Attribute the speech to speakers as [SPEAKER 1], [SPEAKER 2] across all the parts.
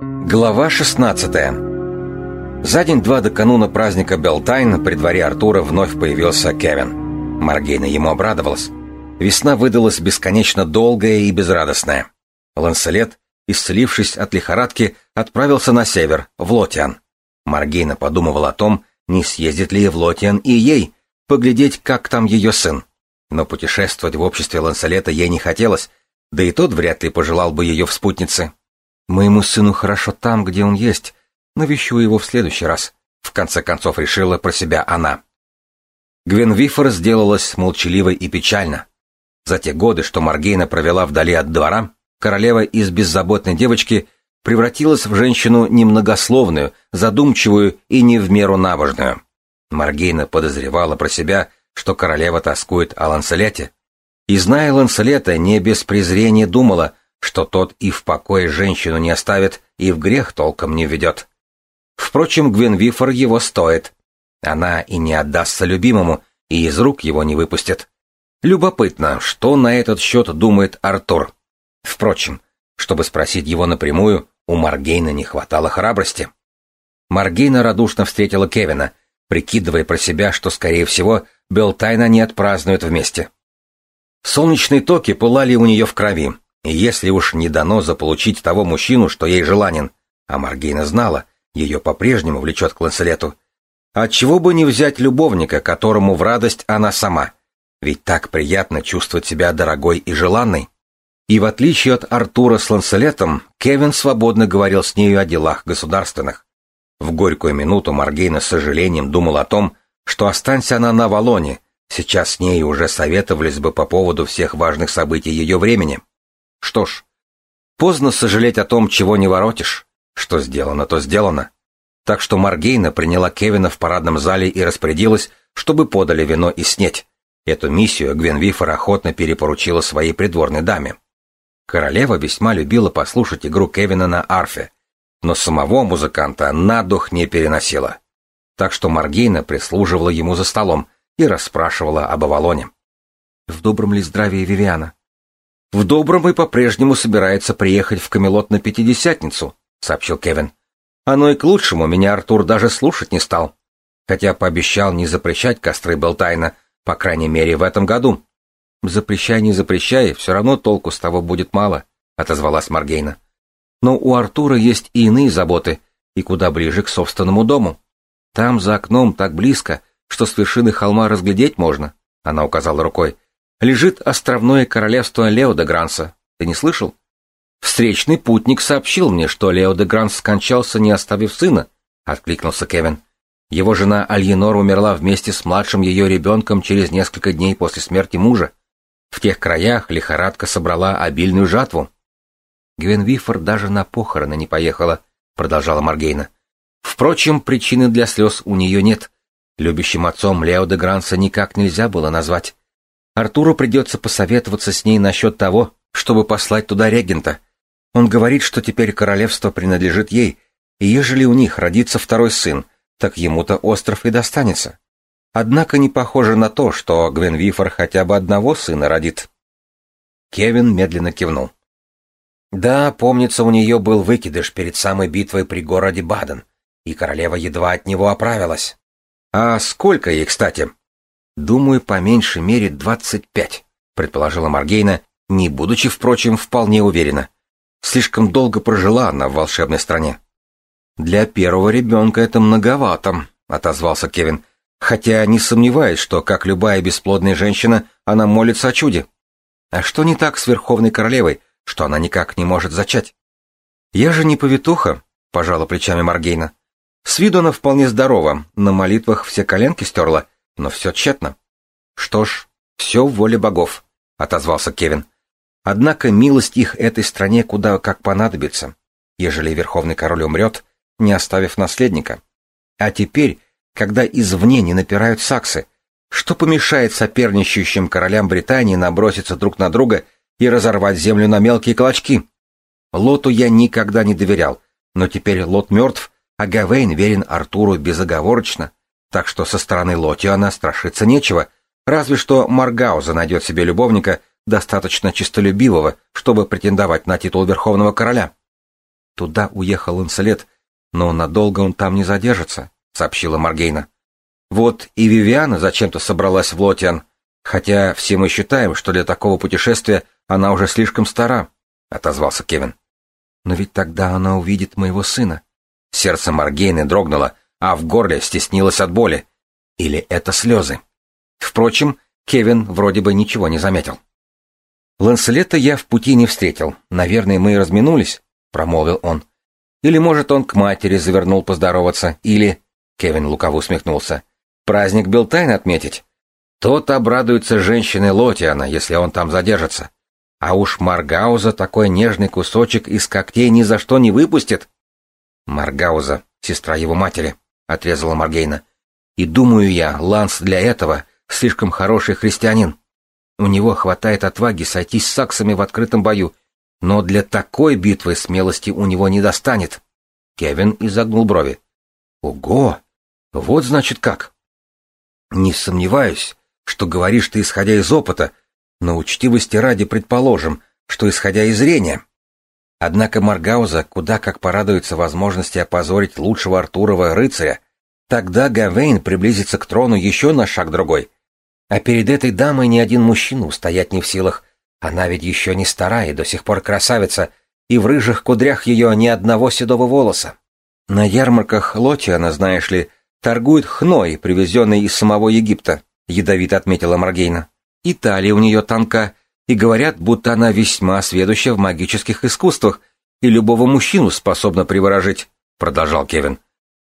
[SPEAKER 1] Глава 16 За день-два до кануна праздника Белтайн при дворе Артура вновь появился Кевин. Маргейна ему обрадовалась. Весна выдалась бесконечно долгая и безрадостная. Ланселет, исцелившись от лихорадки, отправился на север, в Лотиан. Маргейна подумывала о том, не съездит ли в Лотиан и ей, поглядеть, как там ее сын. Но путешествовать в обществе Ланселета ей не хотелось, да и тот вряд ли пожелал бы ее в спутнице. Моему сыну хорошо там, где он есть. Навещу его в следующий раз. В конце концов решила про себя она. Гвен Вифор сделалась молчаливой и печально. За те годы, что Маргейна провела вдали от двора, королева из беззаботной девочки превратилась в женщину немногословную, задумчивую и не в меру набожную. Маргейна подозревала про себя, что королева тоскует о Ланселете. И, зная Ланселета, не без презрения думала, что тот и в покое женщину не оставит, и в грех толком не введет. Впрочем, Гвенвифор его стоит. Она и не отдастся любимому, и из рук его не выпустит. Любопытно, что на этот счет думает Артур. Впрочем, чтобы спросить его напрямую, у Маргейна не хватало храбрости. Маргейна радушно встретила Кевина, прикидывая про себя, что, скорее всего, Белтайна не отпразднуют вместе. Солнечные токи пылали у нее в крови, если уж не дано заполучить того мужчину, что ей желанен, а Маргейна знала, ее по-прежнему влечет к Ланселету, отчего бы не взять любовника, которому в радость она сама, ведь так приятно чувствовать себя дорогой и желанной. И в отличие от Артура с Ланселетом, Кевин свободно говорил с нею о делах государственных. В горькую минуту Маргейна с сожалением думал о том, что останься она на Валоне, сейчас с ней уже советовались бы по поводу всех важных событий ее времени. Что ж, поздно сожалеть о том, чего не воротишь. Что сделано, то сделано. Так что Маргейна приняла Кевина в парадном зале и распорядилась, чтобы подали вино и снеть. Эту миссию Гвенвифор охотно перепоручила своей придворной даме. Королева весьма любила послушать игру Кевина на арфе, но самого музыканта на дух не переносила. Так что Маргейна прислуживала ему за столом и расспрашивала об Авалоне. «В добром ли здравии Вивиана?» «В добром и по-прежнему собирается приехать в Камелот на Пятидесятницу», — сообщил Кевин. «Оно и к лучшему, меня Артур даже слушать не стал. Хотя пообещал не запрещать костры Белтайна, по крайней мере, в этом году». «Запрещай, не запрещай, все равно толку с того будет мало», — отозвалась Маргейна. «Но у Артура есть и иные заботы, и куда ближе к собственному дому. Там за окном так близко, что с вершины холма разглядеть можно», — она указала рукой лежит островное королевство Лео де Гранса. Ты не слышал? Встречный путник сообщил мне, что Лео де Гранс скончался, не оставив сына, — откликнулся Кевин. Его жена Альенор умерла вместе с младшим ее ребенком через несколько дней после смерти мужа. В тех краях лихорадка собрала обильную жатву. Гвен Вифор даже на похороны не поехала, — продолжала Маргейна. Впрочем, причины для слез у нее нет. Любящим отцом Лео де Гранса никак нельзя было назвать. Артуру придется посоветоваться с ней насчет того, чтобы послать туда регента. Он говорит, что теперь королевство принадлежит ей, и ежели у них родится второй сын, так ему-то остров и достанется. Однако не похоже на то, что Гвен Вифор хотя бы одного сына родит. Кевин медленно кивнул. Да, помнится, у нее был выкидыш перед самой битвой при городе Баден, и королева едва от него оправилась. А сколько ей, кстати? «Думаю, по меньшей мере двадцать пять», — предположила Маргейна, не будучи, впрочем, вполне уверена. Слишком долго прожила она в волшебной стране. «Для первого ребенка это многовато», — отозвался Кевин, хотя не сомневаюсь, что, как любая бесплодная женщина, она молится о чуде. А что не так с Верховной Королевой, что она никак не может зачать? «Я же не повитуха», — пожала плечами Маргейна. «С виду она вполне здорова, на молитвах все коленки стерла, но все тщетно. Что ж, все в воле богов, отозвался Кевин. Однако милость их этой стране куда как понадобится, ежели верховный король умрет, не оставив наследника. А теперь, когда извне не напирают саксы, что помешает соперничающим королям Британии наброситься друг на друга и разорвать землю на мелкие клочки? Лоту я никогда не доверял, но теперь Лот мертв, а Гавейн верен Артуру безоговорочно, так что со стороны Лотиана страшиться нечего, разве что Маргауза найдет себе любовника, достаточно честолюбивого, чтобы претендовать на титул Верховного Короля. Туда уехал Ланселет, но надолго он там не задержится, сообщила Маргейна. Вот и Вивиана зачем-то собралась в Лотиан, хотя все мы считаем, что для такого путешествия она уже слишком стара, отозвался Кевин. Но ведь тогда она увидит моего сына. Сердце Маргейны дрогнуло, а в горле стеснилось от боли. Или это слезы? Впрочем, Кевин вроде бы ничего не заметил. Ланселета я в пути не встретил. Наверное, мы и разминулись, промолвил он. Или, может, он к матери завернул поздороваться, или... Кевин лукаво усмехнулся. Праздник Белтайн отметить. Тот обрадуется женщине Лотиана, если он там задержится. А уж Маргауза такой нежный кусочек из когтей ни за что не выпустит. Маргауза, сестра его матери, отрезала Маргейна. И думаю я, Ланс для этого слишком хороший христианин. У него хватает отваги сойтись с саксами в открытом бою, но для такой битвы смелости у него не достанет. Кевин изогнул брови. Ого! Вот значит как. Не сомневаюсь, что говоришь ты исходя из опыта, но учтивости ради предположим, что исходя из зрения. Однако Маргауза куда как порадуется возможности опозорить лучшего Артурова рыцаря, тогда Гавейн приблизится к трону еще на шаг другой. А перед этой дамой ни один мужчина устоять не в силах. Она ведь еще не старая и до сих пор красавица, и в рыжих кудрях ее ни одного седого волоса. На ярмарках Лотиана, знаешь ли, торгует хной, привезенный из самого Египта, ядовито отметила Маргейна. Италия у нее танка, и говорят, будто она весьма сведуща в магических искусствах и любого мужчину способна приворожить, продолжал Кевин.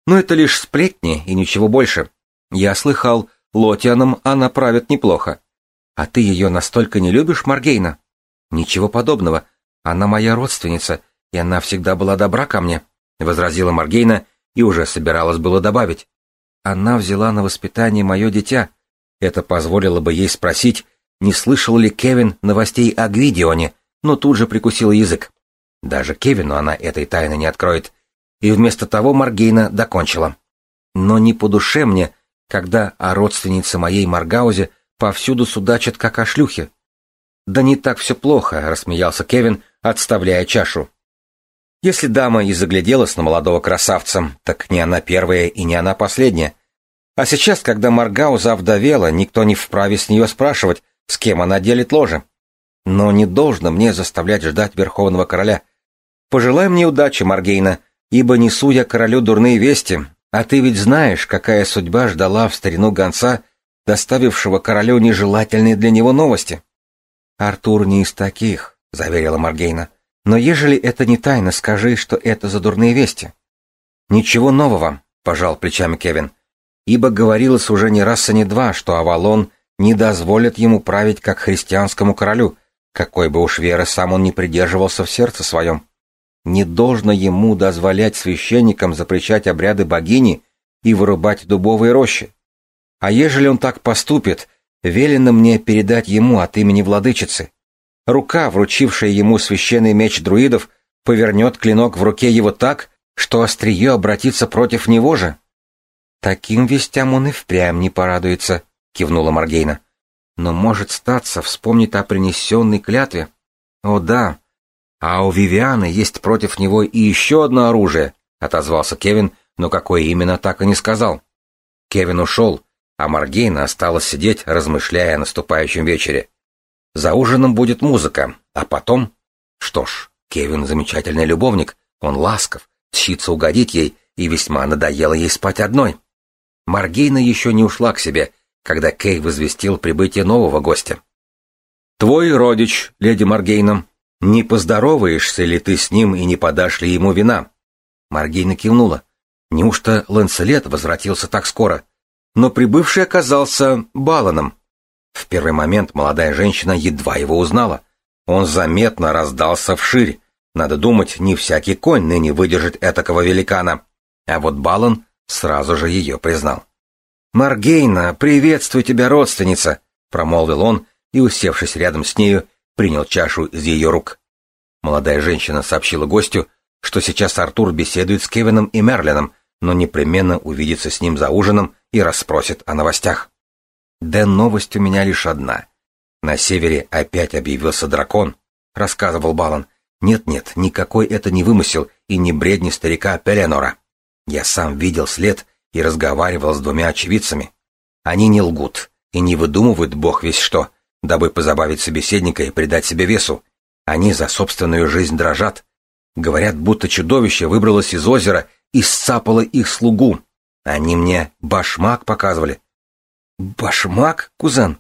[SPEAKER 1] Но это лишь сплетни и ничего больше. Я слыхал, Лотианом она правит неплохо. А ты ее настолько не любишь, Маргейна? Ничего подобного. Она моя родственница, и она всегда была добра ко мне, возразила Маргейна и уже собиралась было добавить. Она взяла на воспитание мое дитя. Это позволило бы ей спросить, не слышал ли Кевин новостей о Гвидионе, но тут же прикусила язык. Даже Кевину она этой тайны не откроет. И вместо того Маргейна докончила. Но не по душе мне, когда о родственнице моей Маргаузе повсюду судачат, как о шлюхе. Да не так все плохо, рассмеялся Кевин, отставляя чашу. Если дама и загляделась на молодого красавца, так не она первая и не она последняя. А сейчас, когда Маргауза овдовела, никто не вправе с нее спрашивать, с кем она делит ложе. Но не должно мне заставлять ждать Верховного Короля. Пожелай мне удачи, Маргейна, ибо несу я королю дурные вести, а ты ведь знаешь, какая судьба ждала в старину гонца, доставившего королю нежелательные для него новости. Артур не из таких, заверила Маргейна. Но ежели это не тайна, скажи, что это за дурные вести. Ничего нового, пожал плечами Кевин. Ибо говорилось уже не раз и не два, что Авалон не дозволит ему править как христианскому королю, какой бы уж веры сам он не придерживался в сердце своем. Не должно ему дозволять священникам запрещать обряды богини и вырубать дубовые рощи. А ежели он так поступит, велено мне передать ему от имени владычицы. Рука, вручившая ему священный меч друидов, повернет клинок в руке его так, что острие обратится против него же. Таким вестям он и впрямь не порадуется, — кивнула Маргейна. «Но может статься, вспомнит о принесенной клятве. О да, а у Вивианы есть против него и еще одно оружие», — отозвался Кевин, но какое именно так и не сказал. Кевин ушел, а Маргейна осталась сидеть, размышляя о наступающем вечере. За ужином будет музыка, а потом... Что ж, Кевин замечательный любовник, он ласков, тщится угодить ей, и весьма надоело ей спать одной. Маргейна еще не ушла к себе, когда Кей возвестил прибытие нового гостя. «Твой родич, леди Маргейна, не поздороваешься ли ты с ним и не подашь ли ему вина?» Маргейна кивнула. Неужто Ланселет возвратился так скоро? Но прибывший оказался Баланом. В первый момент молодая женщина едва его узнала. Он заметно раздался вширь. Надо думать, не всякий конь ныне выдержит этакого великана. А вот Балан сразу же ее признал. «Маргейна, приветствую тебя, родственница!» — промолвил он и, усевшись рядом с нею, принял чашу из ее рук. Молодая женщина сообщила гостю, что сейчас Артур беседует с Кевином и Мерлином, но непременно увидится с ним за ужином и расспросит о новостях. «Да новость у меня лишь одна. На севере опять объявился дракон», — рассказывал Балан. «Нет-нет, никакой это не вымысел и не бредни старика Пеленора. Я сам видел след и разговаривал с двумя очевидцами. Они не лгут и не выдумывают бог весь что, дабы позабавить собеседника и придать себе весу. Они за собственную жизнь дрожат. Говорят, будто чудовище выбралось из озера и сцапало их слугу. Они мне башмак показывали. Башмак, кузен?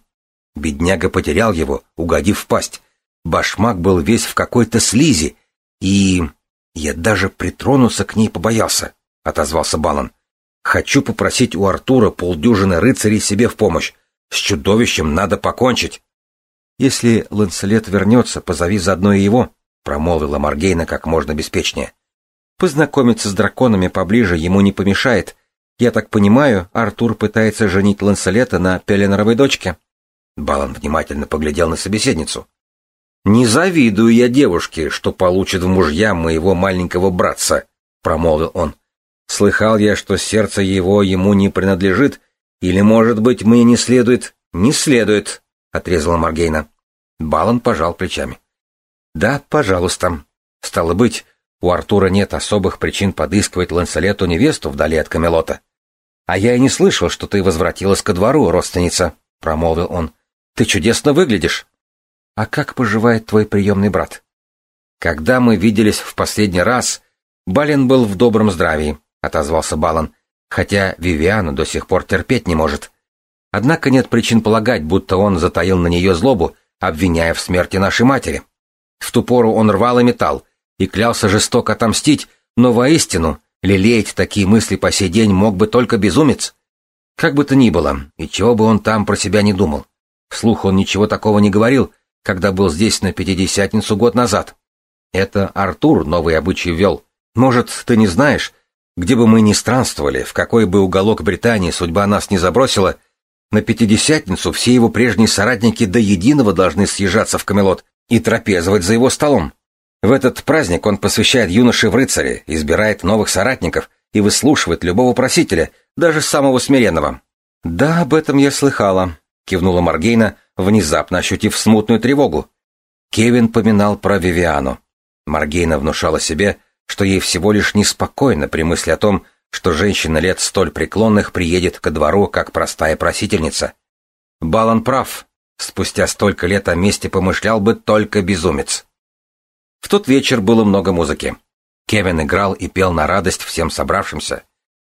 [SPEAKER 1] Бедняга потерял его, угодив в пасть. Башмак был весь в какой-то слизи, и... Я даже притронуться к ней побоялся, — отозвался Балан. Хочу попросить у Артура полдюжины рыцарей себе в помощь. С чудовищем надо покончить. Если Ланселет вернется, позови заодно и его, — промолвила Маргейна как можно беспечнее. Познакомиться с драконами поближе ему не помешает. Я так понимаю, Артур пытается женить Ланселета на Пеленоровой дочке. Балан внимательно поглядел на собеседницу. «Не завидую я девушке, что получит в мужья моего маленького братца», — промолвил он. «Слыхал я, что сердце его ему не принадлежит, или, может быть, мне не следует...» «Не следует», — отрезала Маргейна. Балан пожал плечами. «Да, пожалуйста. Стало быть, у Артура нет особых причин подыскивать Ланселету невесту вдали от Камелота. А я и не слышал, что ты возвратилась ко двору, родственница», — промолвил он. «Ты чудесно выглядишь». «А как поживает твой приемный брат?» «Когда мы виделись в последний раз, Бален был в добром здравии», — отозвался Балан, «хотя Вивиану до сих пор терпеть не может. Однако нет причин полагать, будто он затаил на нее злобу, обвиняя в смерти нашей матери. В ту пору он рвал и металл, и клялся жестоко отомстить, но воистину лелеять такие мысли по сей день мог бы только безумец. Как бы то ни было, и чего бы он там про себя не думал. Вслух он ничего такого не говорил, когда был здесь на Пятидесятницу год назад. Это Артур новый обычай ввел. Может, ты не знаешь, где бы мы ни странствовали, в какой бы уголок Британии судьба нас не забросила, на Пятидесятницу все его прежние соратники до единого должны съезжаться в Камелот и трапезовать за его столом. В этот праздник он посвящает юноше в рыцаре, избирает новых соратников и выслушивает любого просителя, даже самого смиренного. «Да, об этом я слыхала», — кивнула Маргейна, внезапно ощутив смутную тревогу. Кевин поминал про Вивиану. Маргейна внушала себе, что ей всего лишь неспокойно при мысли о том, что женщина лет столь преклонных приедет ко двору как простая просительница. Балан прав. Спустя столько лет о месте помышлял бы только безумец. В тот вечер было много музыки. Кевин играл и пел на радость всем собравшимся.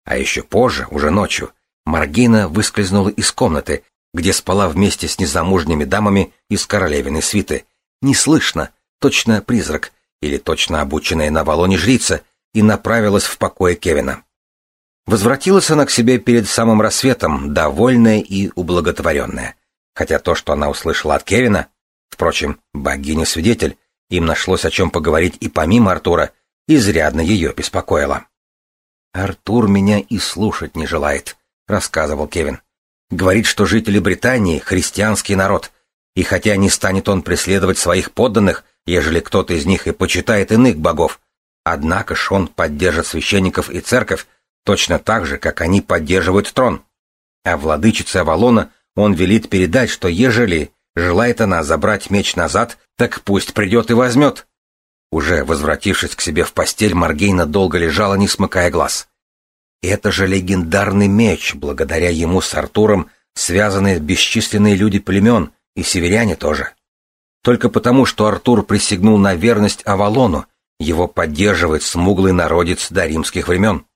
[SPEAKER 1] А еще позже, уже ночью, Маргина выскользнула из комнаты где спала вместе с незамужними дамами из королевиной свиты. Неслышно, точно призрак, или точно обученная на валоне жрица, и направилась в покое Кевина. Возвратилась она к себе перед самым рассветом, довольная и ублаготворенная. Хотя то, что она услышала от Кевина, впрочем, богиня-свидетель, им нашлось о чем поговорить и помимо Артура, изрядно ее беспокоило. «Артур меня и слушать не желает», — рассказывал Кевин. Говорит, что жители Британии — христианский народ, и хотя не станет он преследовать своих подданных, ежели кто-то из них и почитает иных богов, однако ж он поддержит священников и церковь точно так же, как они поддерживают трон. А владычице Авалона он велит передать, что ежели желает она забрать меч назад, так пусть придет и возьмет. Уже возвратившись к себе в постель, Маргейна долго лежала, не смыкая глаз. Это же легендарный меч, благодаря ему с Артуром связаны бесчисленные люди племен, и северяне тоже. Только потому, что Артур присягнул на верность Авалону, его поддерживает смуглый народец до римских времен.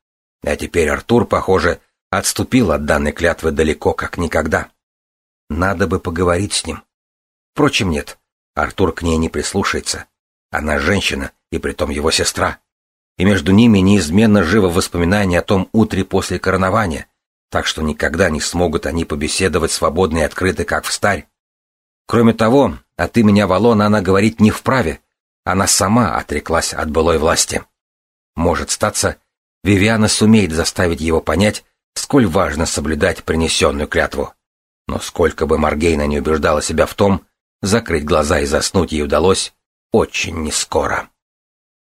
[SPEAKER 1] А теперь Артур, похоже, отступил от данной клятвы далеко, как никогда. Надо бы поговорить с ним. Впрочем, нет, Артур к ней не прислушается. Она женщина, и притом его сестра и между ними неизменно живо воспоминание о том утре после коронования, так что никогда не смогут они побеседовать свободно и открыто, как в старь. Кроме того, от имени Авалона она говорить не вправе, она сама отреклась от былой власти. Может статься, Вивиана сумеет заставить его понять, сколь важно соблюдать принесенную клятву. Но сколько бы Маргейна не убеждала себя в том, закрыть глаза и заснуть ей удалось очень нескоро.